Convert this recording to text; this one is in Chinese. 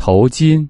头巾。